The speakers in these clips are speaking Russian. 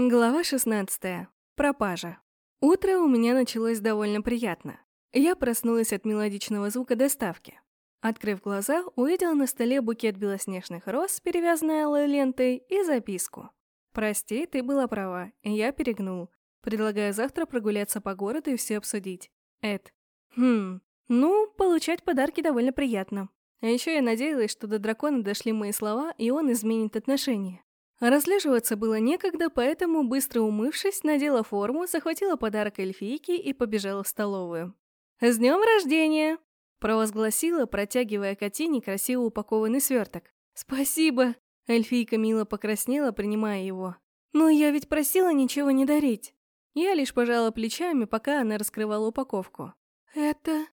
Глава 16. Пропажа. Утро у меня началось довольно приятно. Я проснулась от мелодичного звука доставки. Открыв глаза, увидела на столе букет белоснежных роз, перевязанный алой лентой, и записку. «Прости, ты была права, и я перегнул. Предлагаю завтра прогуляться по городу и все обсудить. Эд». Хм, ну, получать подарки довольно приятно. А еще я надеялась, что до дракона дошли мои слова, и он изменит отношения. Разлеживаться было некогда, поэтому, быстро умывшись, надела форму, захватила подарок эльфийке и побежала в столовую. «С днем рождения!» – провозгласила, протягивая Катине красиво упакованный сверток. «Спасибо!» – эльфийка мило покраснела, принимая его. «Но я ведь просила ничего не дарить!» Я лишь пожала плечами, пока она раскрывала упаковку. «Это...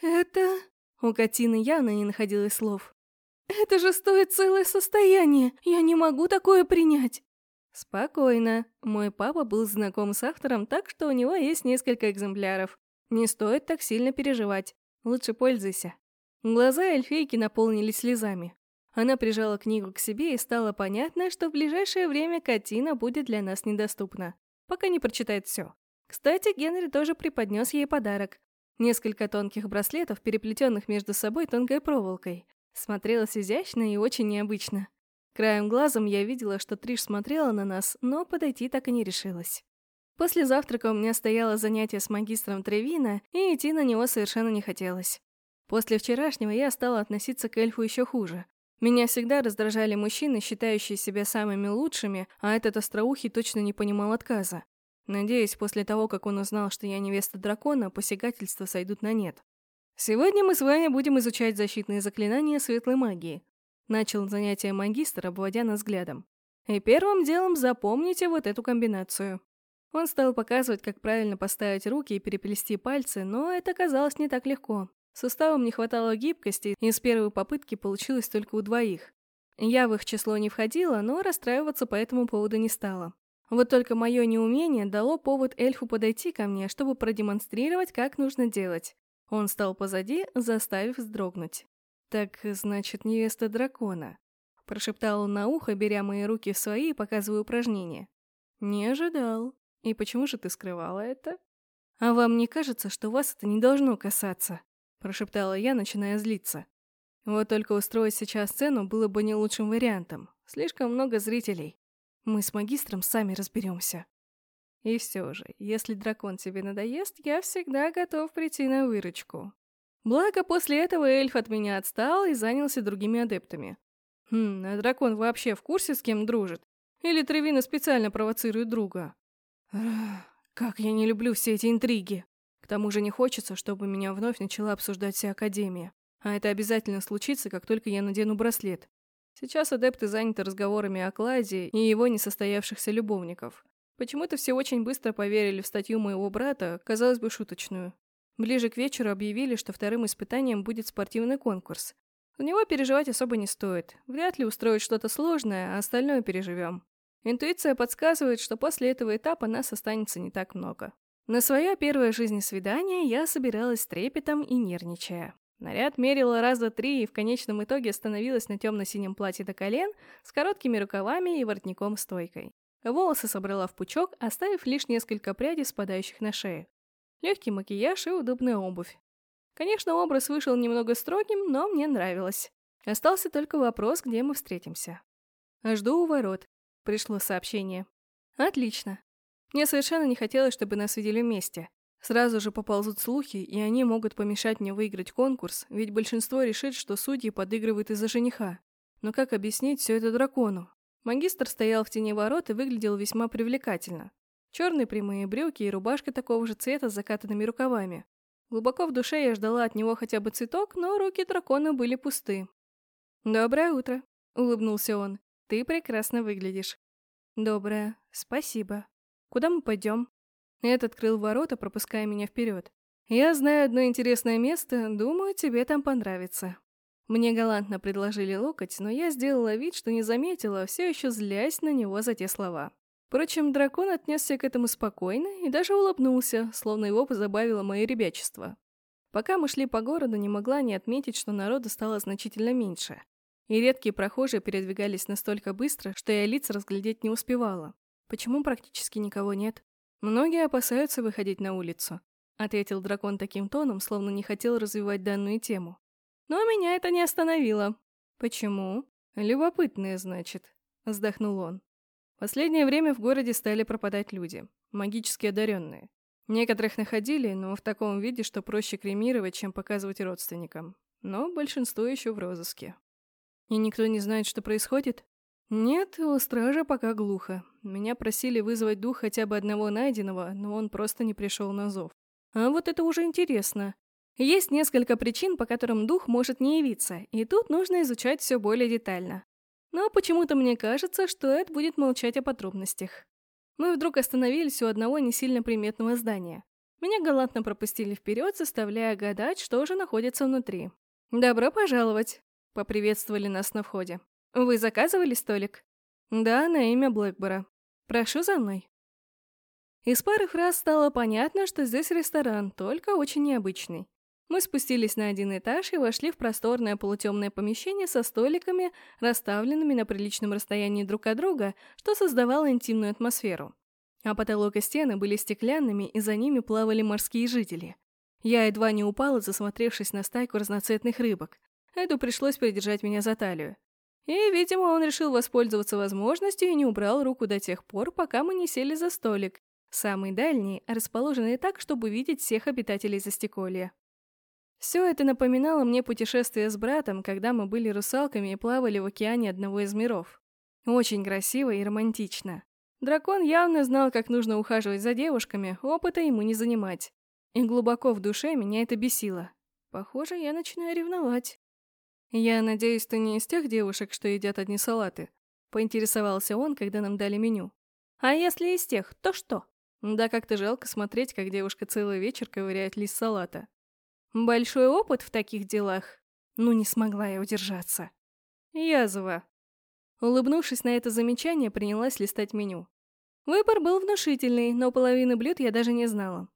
это...» У Катины явно не находилось слов. «Это же стоит целое состояние! Я не могу такое принять!» «Спокойно. Мой папа был знаком с автором, так что у него есть несколько экземпляров. Не стоит так сильно переживать. Лучше пользуйся». Глаза эльфейки наполнились слезами. Она прижала книгу к себе и стало понятно, что в ближайшее время картина будет для нас недоступна, пока не прочитает все. Кстати, Генри тоже преподнес ей подарок. Несколько тонких браслетов, переплетенных между собой тонкой проволокой. Смотрелось изящно и очень необычно. Краем глазом я видела, что Триш смотрела на нас, но подойти так и не решилась. После завтрака у меня стояло занятие с магистром Тревина, и идти на него совершенно не хотелось. После вчерашнего я стала относиться к эльфу еще хуже. Меня всегда раздражали мужчины, считающие себя самыми лучшими, а этот остроухий точно не понимал отказа. Надеюсь, после того, как он узнал, что я невеста дракона, посягательства сойдут на нет. Сегодня мы с вами будем изучать защитные заклинания светлой магии. Начал занятие магистр, обводя нас взглядом. И первым делом запомните вот эту комбинацию. Он стал показывать, как правильно поставить руки и переплести пальцы, но это казалось не так легко. Суставам не хватало гибкости, и с первой попытки получилось только у двоих. Я в их число не входила, но расстраиваться по этому поводу не стала. Вот только мое неумение дало повод эльфу подойти ко мне, чтобы продемонстрировать, как нужно делать. Он стал позади, заставив вздрогнуть. «Так, значит, невеста дракона», — прошептал он на ухо, беря мои руки в свои и показывая упражнения. «Не ожидал. И почему же ты скрывала это?» «А вам не кажется, что вас это не должно касаться?» — прошептала я, начиная злиться. Вот только устроить сейчас сцену было бы не лучшим вариантом. Слишком много зрителей. Мы с магистром сами разберемся. И все же, если дракон тебе надоест, я всегда готов прийти на выручку. Благо, после этого эльф от меня отстал и занялся другими адептами. Хм, а дракон вообще в курсе, с кем дружит? Или Тревина специально провоцирует друга? Как я не люблю все эти интриги. К тому же не хочется, чтобы меня вновь начала обсуждать вся Академия. А это обязательно случится, как только я надену браслет. Сейчас адепты заняты разговорами о Кладе и его несостоявшихся любовников. Почему-то все очень быстро поверили в статью моего брата, казалось бы, шуточную. Ближе к вечеру объявили, что вторым испытанием будет спортивный конкурс. За него переживать особо не стоит. Вряд ли устроить что-то сложное, а остальное переживем. Интуиция подсказывает, что после этого этапа нас останется не так много. На свое первое жизнесвидание я собиралась трепетом и нервничая. Наряд мерила раза три и в конечном итоге остановилась на темно-синем платье до колен с короткими рукавами и воротником-стойкой. Волосы собрала в пучок, оставив лишь несколько прядей, спадающих на шею. Легкий макияж и удобная обувь. Конечно, образ вышел немного строгим, но мне нравилось. Остался только вопрос, где мы встретимся. «Жду у ворот», — пришло сообщение. «Отлично. Мне совершенно не хотелось, чтобы нас видели вместе. Сразу же поползут слухи, и они могут помешать мне выиграть конкурс, ведь большинство решит, что судьи подыгрывают из-за жениха. Но как объяснить все это дракону? Магистр стоял в тени ворот и выглядел весьма привлекательно. Черные прямые брюки и рубашка такого же цвета с закатанными рукавами. Глубоко в душе я ждала от него хотя бы цветок, но руки дракона были пусты. «Доброе утро», — улыбнулся он. «Ты прекрасно выглядишь». «Доброе. Спасибо. Куда мы пойдем?» Эд открыл ворота, пропуская меня вперед. «Я знаю одно интересное место, думаю, тебе там понравится». Мне галантно предложили локоть, но я сделала вид, что не заметила, все еще злясь на него за те слова. Впрочем, дракон отнесся к этому спокойно и даже улыбнулся, словно его позабавило мое ребячество. Пока мы шли по городу, не могла не отметить, что народу стало значительно меньше. И редкие прохожие передвигались настолько быстро, что я лиц разглядеть не успевала. Почему практически никого нет? Многие опасаются выходить на улицу, ответил дракон таким тоном, словно не хотел развивать данную тему. Но меня это не остановило. Почему? Любопытные, значит, вздохнул он. Последнее время в городе стали пропадать люди, магически одаренные. Некоторых находили, но в таком виде, что проще кремировать, чем показывать родственникам. Но большинство еще в розыске. И никто не знает, что происходит? «Нет, у стража пока глухо. Меня просили вызвать дух хотя бы одного найденного, но он просто не пришел на зов. А вот это уже интересно. Есть несколько причин, по которым дух может не явиться, и тут нужно изучать все более детально. Но почему-то мне кажется, что Эд будет молчать о подробностях. Мы вдруг остановились у одного не сильно приметного здания. Меня галантно пропустили вперед, заставляя гадать, что же находится внутри. «Добро пожаловать!» — поприветствовали нас на входе. «Вы заказывали столик?» «Да, на имя Блэкбора. Прошу за мной». Из пары фраз стало понятно, что здесь ресторан, только очень необычный. Мы спустились на один этаж и вошли в просторное полутемное помещение со столиками, расставленными на приличном расстоянии друг от друга, что создавало интимную атмосферу. А потолок и стены были стеклянными, и за ними плавали морские жители. Я едва не упала, засмотревшись на стайку разноцветных рыбок. Эду пришлось придержать меня за талию. И, видимо, он решил воспользоваться возможностью и не убрал руку до тех пор, пока мы не сели за столик, самый дальний, расположенный так, чтобы видеть всех обитателей Застеколья. Все это напоминало мне путешествие с братом, когда мы были русалками и плавали в океане одного из миров. Очень красиво и романтично. Дракон явно знал, как нужно ухаживать за девушками, опыта ему не занимать. И глубоко в душе меня это бесило. Похоже, я начинаю ревновать. «Я надеюсь, ты не из тех девушек, что едят одни салаты?» Поинтересовался он, когда нам дали меню. «А если из тех, то что?» Да как-то жалко смотреть, как девушка целый вечер ковыряет лист салата. Большой опыт в таких делах? Ну, не смогла я удержаться. Язва. Улыбнувшись на это замечание, принялась листать меню. Выбор был внушительный, но половины блюд я даже не знала.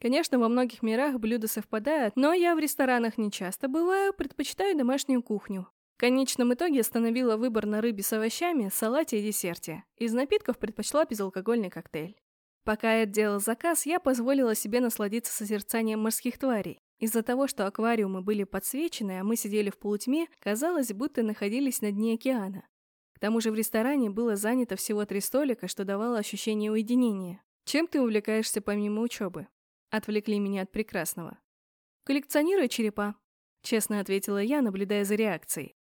Конечно, во многих мирах блюда совпадают, но я в ресторанах не часто бываю, предпочитаю домашнюю кухню. В конечном итоге остановила выбор на рыбе с овощами, салате и десерте. Из напитков предпочла безалкогольный коктейль. Пока я делал заказ, я позволила себе насладиться созерцанием морских тварей. Из-за того, что аквариумы были подсвечены, а мы сидели в полутьме, казалось, будто находились на дне океана. К тому же в ресторане было занято всего три столика, что давало ощущение уединения. Чем ты увлекаешься помимо учебы? Отвлекли меня от прекрасного. «Коллекционирую черепа», — честно ответила я, наблюдая за реакцией.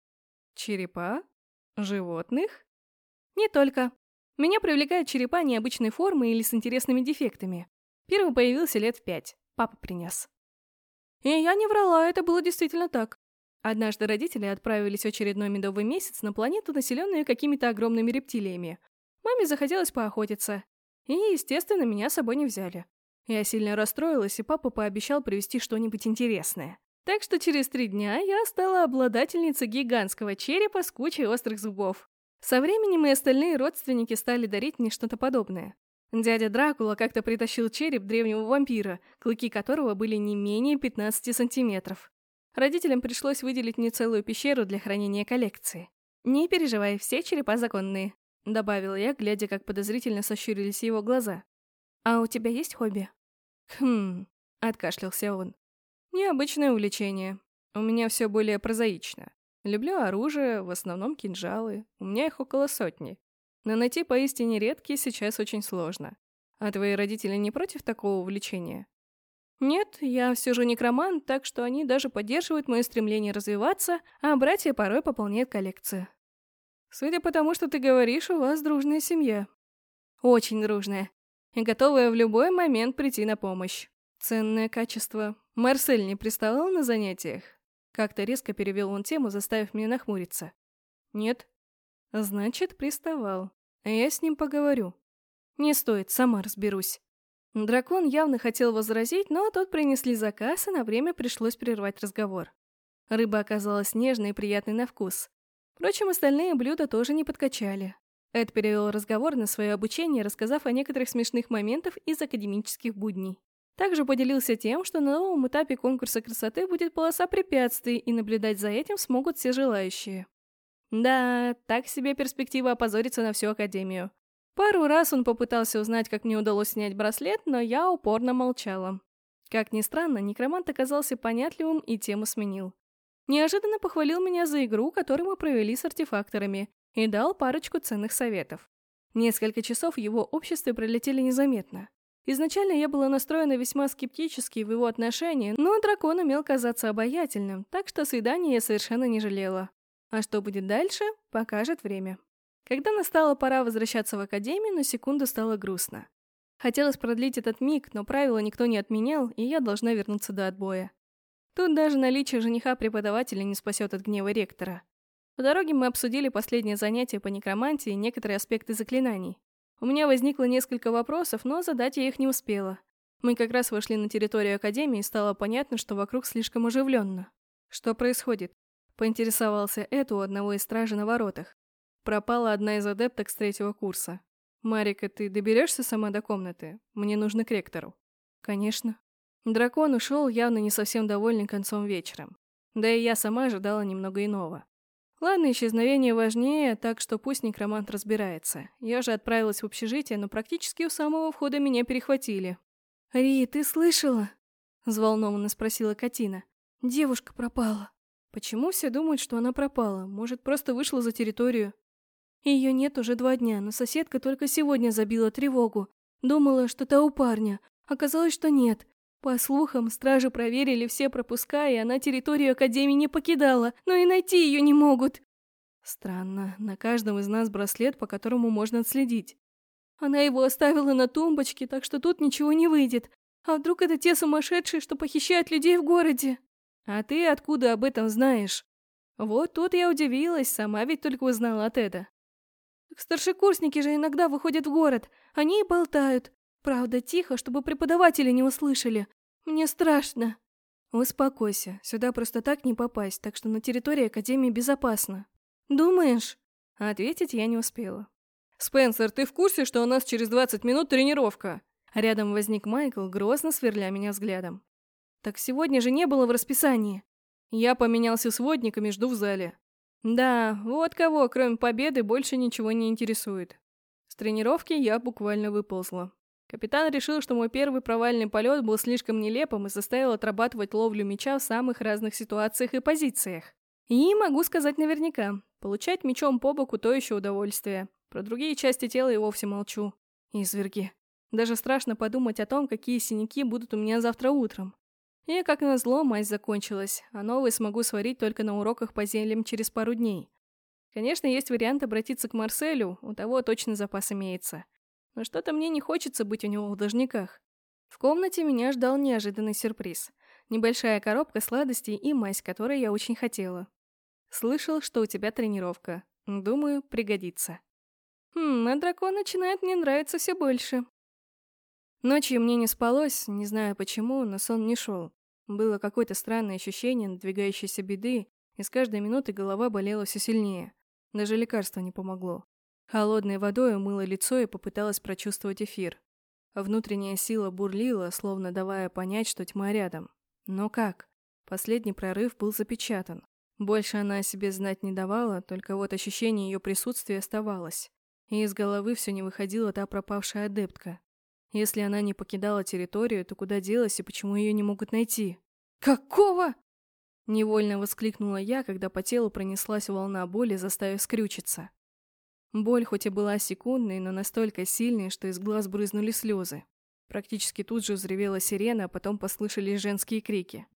«Черепа? Животных?» «Не только. Меня привлекают черепа необычной формы или с интересными дефектами. Первый появился лет в пять. Папа принес. И я не врала, это было действительно так. Однажды родители отправились в очередной медовый месяц на планету, населенную какими-то огромными рептилиями. Маме захотелось поохотиться. И, естественно, меня с собой не взяли. Я сильно расстроилась, и папа пообещал привезти что-нибудь интересное. Так что через три дня я стала обладательницей гигантского черепа с кучей острых зубов. Со временем и остальные родственники стали дарить мне что-то подобное. Дядя Дракула как-то притащил череп древнего вампира, клыки которого были не менее 15 сантиметров. Родителям пришлось выделить мне целую пещеру для хранения коллекции. «Не переживай, все черепа законные», — добавила я, глядя, как подозрительно сощурились его глаза. «А у тебя есть хобби?» «Хм...» — откашлялся он. «Необычное увлечение. У меня все более прозаично. Люблю оружие, в основном кинжалы. У меня их около сотни. Но найти поистине редкие сейчас очень сложно. А твои родители не против такого увлечения?» «Нет, я все же некромант, так что они даже поддерживают мое стремление развиваться, а братья порой пополняют коллекцию». «Судя по тому, что ты говоришь, у вас дружная семья». «Очень дружная и готовая в любой момент прийти на помощь. Ценное качество. Марсель не приставал на занятиях? Как-то резко перевел он тему, заставив меня нахмуриться. Нет? Значит, приставал. Я с ним поговорю. Не стоит, сама разберусь. Дракон явно хотел возразить, но тот принесли заказ, и на время пришлось прервать разговор. Рыба оказалась нежной и приятной на вкус. Впрочем, остальные блюда тоже не подкачали. Эд перевел разговор на свое обучение, рассказав о некоторых смешных моментах из академических будней. Также поделился тем, что на новом этапе конкурса красоты будет полоса препятствий, и наблюдать за этим смогут все желающие. Да, так себе перспектива опозориться на всю Академию. Пару раз он попытался узнать, как мне удалось снять браслет, но я упорно молчала. Как ни странно, некромант оказался понятливым и тему сменил. Неожиданно похвалил меня за игру, которую мы провели с артефакторами, и дал парочку ценных советов. Несколько часов его обществе пролетели незаметно. Изначально я была настроена весьма скептически в его отношении, но дракон умел казаться обаятельным, так что свидания я совершенно не жалела. А что будет дальше, покажет время. Когда настала пора возвращаться в академию, на секунду стало грустно. Хотелось продлить этот миг, но правила никто не отменял, и я должна вернуться до отбоя. Тут даже наличие жениха-преподавателя не спасет от гнева ректора. По дороге мы обсудили последнее занятие по некромантии и некоторые аспекты заклинаний. У меня возникло несколько вопросов, но задать я их не успела. Мы как раз вошли на территорию Академии, и стало понятно, что вокруг слишком оживленно. Что происходит? Поинтересовался это у одного из стражи на воротах. Пропала одна из адепток с третьего курса. «Марика, ты доберешься сама до комнаты? Мне нужно к ректору». «Конечно». Дракон ушел, явно не совсем довольный концом вечера. Да и я сама ожидала немного иного. Ладно, исчезновение важнее, так что пусть некромант разбирается. Я же отправилась в общежитие, но практически у самого входа меня перехватили. «Ри, ты слышала?» – взволнованно спросила Катина. «Девушка пропала». «Почему все думают, что она пропала? Может, просто вышла за территорию?» Ее нет уже два дня, но соседка только сегодня забила тревогу. Думала, что та у парня. Оказалось, что нет. По слухам, стражи проверили все пропуска, и она территорию Академии не покидала, но и найти ее не могут. Странно, на каждом из нас браслет, по которому можно отследить. Она его оставила на тумбочке, так что тут ничего не выйдет. А вдруг это те сумасшедшие, что похищают людей в городе? А ты откуда об этом знаешь? Вот тут я удивилась, сама ведь только узнала от Эда. Старшекурсники же иногда выходят в город, они и болтают. Правда, тихо, чтобы преподаватели не услышали. Мне страшно. Успокойся, сюда просто так не попасть, так что на территории Академии безопасно. Думаешь? Ответить я не успела. «Спенсер, ты в курсе, что у нас через 20 минут тренировка?» Рядом возник Майкл, грозно сверля меня взглядом. «Так сегодня же не было в расписании». Я поменялся с водниками, жду в зале. Да, вот кого, кроме победы, больше ничего не интересует. С тренировки я буквально выползла. Капитан решил, что мой первый провальный полет был слишком нелепым и заставил отрабатывать ловлю мяча в самых разных ситуациях и позициях. И могу сказать наверняка, получать мячом по боку то еще удовольствие. Про другие части тела и вовсе молчу. Изверги. Даже страшно подумать о том, какие синяки будут у меня завтра утром. И, как назло, мазь закончилась, а новый смогу сварить только на уроках по землям через пару дней. Конечно, есть вариант обратиться к Марселю, у того точно запас имеется. Но что-то мне не хочется быть у него в должниках. В комнате меня ждал неожиданный сюрприз. Небольшая коробка сладостей и мазь, которой я очень хотела. Слышал, что у тебя тренировка. Думаю, пригодится. Хм, а дракон начинает мне нравиться все больше. Ночью мне не спалось, не знаю почему, но сон не шел. Было какое-то странное ощущение надвигающейся беды, и с каждой минуты голова болела все сильнее. Даже лекарство не помогло. Холодной водой умыла лицо и попыталась прочувствовать эфир. Внутренняя сила бурлила, словно давая понять, что тьма рядом. Но как? Последний прорыв был запечатан. Больше она о себе знать не давала, только вот ощущение ее присутствия оставалось. И из головы все не выходила та пропавшая адептка. Если она не покидала территорию, то куда делась и почему ее не могут найти? «Какого?» Невольно воскликнула я, когда по телу пронеслась волна боли, заставив скрючиться. Боль хоть и была секундной, но настолько сильной, что из глаз брызнули слезы. Практически тут же взревела сирена, а потом послышались женские крики.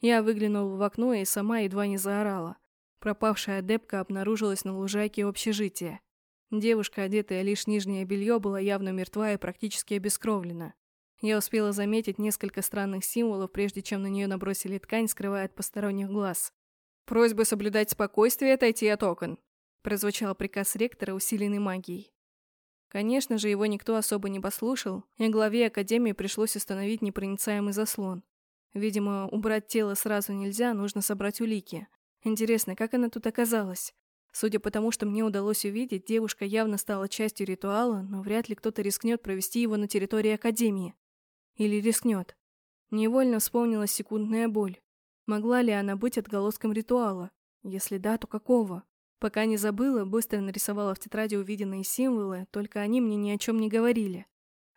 Я выглянула в окно и сама едва не заорала. Пропавшая адепка обнаружилась на лужайке общежития. Девушка, одетая лишь нижнее белье, была явно мертва и практически обескровлена. Я успела заметить несколько странных символов, прежде чем на нее набросили ткань, скрывая от посторонних глаз. «Просьба соблюдать спокойствие и отойти от окон», прозвучал приказ ректора, усиленный магией. Конечно же, его никто особо не послушал, и главе Академии пришлось установить непроницаемый заслон. Видимо, убрать тело сразу нельзя, нужно собрать улики. Интересно, как она тут оказалась? Судя по тому, что мне удалось увидеть, девушка явно стала частью ритуала, но вряд ли кто-то рискнет провести его на территории Академии. Или рискнет. Невольно вспомнилась секундная боль. Могла ли она быть отголоском ритуала? Если да, то какого? Пока не забыла, быстро нарисовала в тетради увиденные символы, только они мне ни о чем не говорили.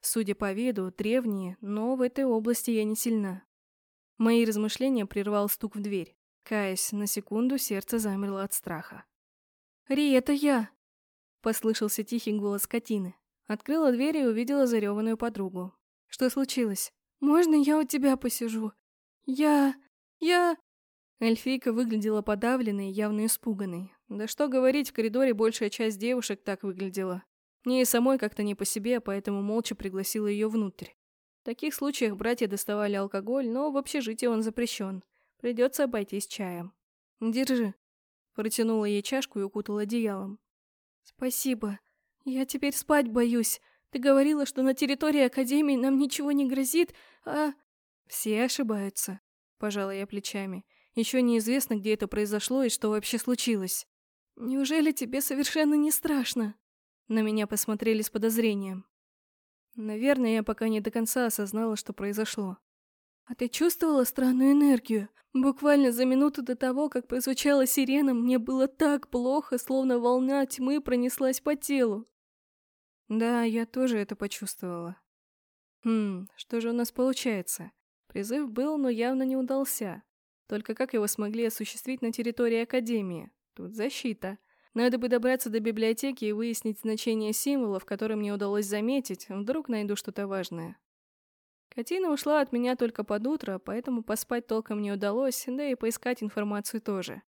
Судя по виду, древние, но в этой области я не сильна. Мои размышления прервал стук в дверь. Каясь, на секунду сердце замерло от страха. «Ри, это я!» Послышался тихий голос Катины. Открыла дверь и увидела зареванную подругу. «Что случилось? Можно я у тебя посижу? Я... я...» Эльфийка выглядела подавленной, явно испуганной. Да что говорить, в коридоре большая часть девушек так выглядела. Мне и самой как-то не по себе, поэтому молча пригласила ее внутрь. В таких случаях братья доставали алкоголь, но в общежитии он запрещен. Придется обойтись чаем. «Держи». Протянула ей чашку и укутала одеялом. «Спасибо. Я теперь спать боюсь. Ты говорила, что на территории Академии нам ничего не грозит, а...» «Все ошибаются», — пожала я плечами. Еще неизвестно, где это произошло и что вообще случилось. Неужели тебе совершенно не страшно? На меня посмотрели с подозрением. Наверное, я пока не до конца осознала, что произошло. А ты чувствовала странную энергию? Буквально за минуту до того, как прозвучала сирена, мне было так плохо, словно волна тьмы пронеслась по телу. Да, я тоже это почувствовала. Хм, что же у нас получается? Призыв был, но явно не удался. Только как его смогли осуществить на территории Академии? Тут защита. Надо бы добраться до библиотеки и выяснить значение символов, которые мне удалось заметить. Вдруг найду что-то важное. Катина ушла от меня только под утро, поэтому поспать толком не удалось, да и поискать информацию тоже.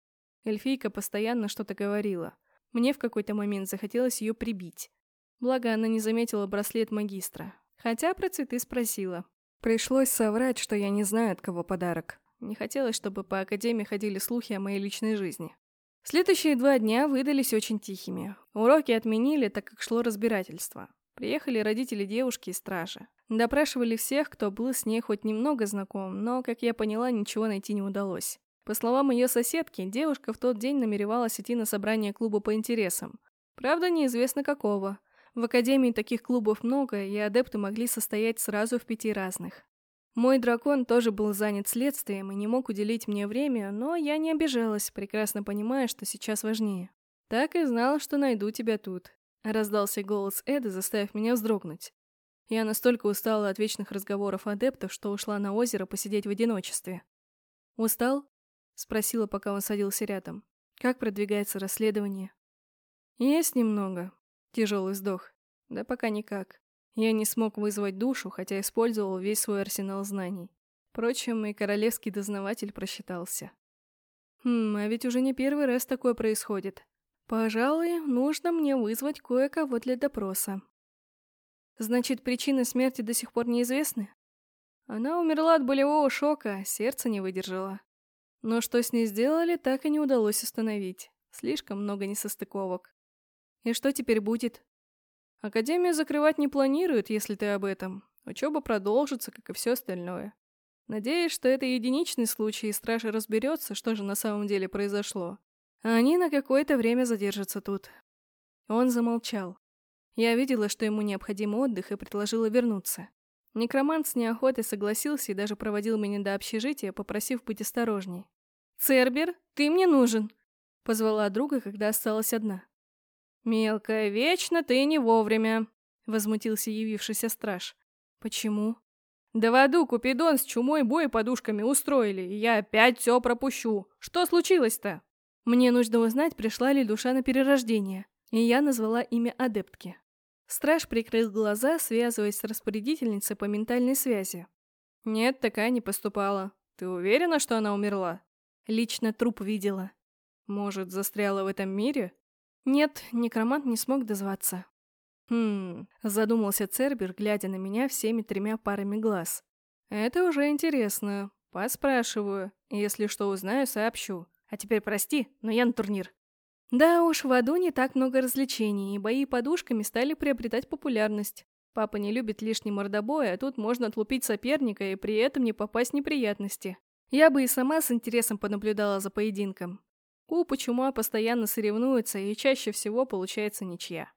Эльфийка постоянно что-то говорила. Мне в какой-то момент захотелось ее прибить. Благо, она не заметила браслет магистра. Хотя про цветы спросила. Пришлось соврать, что я не знаю, от кого подарок. Не хотелось, чтобы по академии ходили слухи о моей личной жизни. Следующие два дня выдались очень тихими. Уроки отменили, так как шло разбирательство. Приехали родители девушки и стражи. Допрашивали всех, кто был с ней хоть немного знаком, но, как я поняла, ничего найти не удалось. По словам ее соседки, девушка в тот день намеревалась идти на собрание клуба по интересам. Правда, неизвестно какого. В академии таких клубов много, и адепты могли состоять сразу в пяти разных. Мой дракон тоже был занят следствием и не мог уделить мне время, но я не обижалась, прекрасно понимая, что сейчас важнее. «Так и знал, что найду тебя тут», — раздался голос Эда, заставив меня вздрогнуть. Я настолько устала от вечных разговоров адептов, что ушла на озеро посидеть в одиночестве. «Устал?» — спросила, пока он садился рядом. «Как продвигается расследование?» «Есть немного». Тяжелый вздох. «Да пока никак. Я не смог вызвать душу, хотя использовал весь свой арсенал знаний. Впрочем, и королевский дознаватель просчитался. Хм, а ведь уже не первый раз такое происходит. Пожалуй, нужно мне вызвать кое-кого для допроса. Значит, причины смерти до сих пор неизвестны? Она умерла от болевого шока, сердце не выдержало. Но что с ней сделали, так и не удалось установить. Слишком много несостыковок. И что теперь будет? Академию закрывать не планируют, если ты об этом. Учеба продолжится, как и все остальное. Надеюсь, что это единичный случай, и стража разберется, что же на самом деле произошло. А они на какое-то время задержатся тут. Он замолчал. Я видела, что ему необходим отдых, и предложила вернуться. Некромант с неохотой согласился и даже проводил меня до общежития, попросив быть осторожней. «Цербер, ты мне нужен!» Позвала друга, когда осталась одна. «Мелкая, вечно ты не вовремя», — возмутился явившийся страж. «Почему?» «Да в аду Купидон с чумой бой подушками устроили, и я опять все пропущу. Что случилось-то?» Мне нужно узнать, пришла ли душа на перерождение, и я назвала имя адептки. Страж прикрыл глаза, связываясь с распорядительницей по ментальной связи. «Нет, такая не поступала. Ты уверена, что она умерла?» «Лично труп видела». «Может, застряла в этом мире?» Нет, некромант не смог дозваться. Хм, задумался Цербер, глядя на меня всеми тремя парами глаз. Это уже интересно. Поспрашиваю. Если что узнаю, сообщу. А теперь прости, но я на турнир. Да уж, в аду не так много развлечений, и бои подушками стали приобретать популярность. Папа не любит лишний мордобой, а тут можно отлупить соперника и при этом не попасть в неприятности. Я бы и сама с интересом понаблюдала за поединком. Ку почему постоянно соревнуются, и чаще всего получается ничья.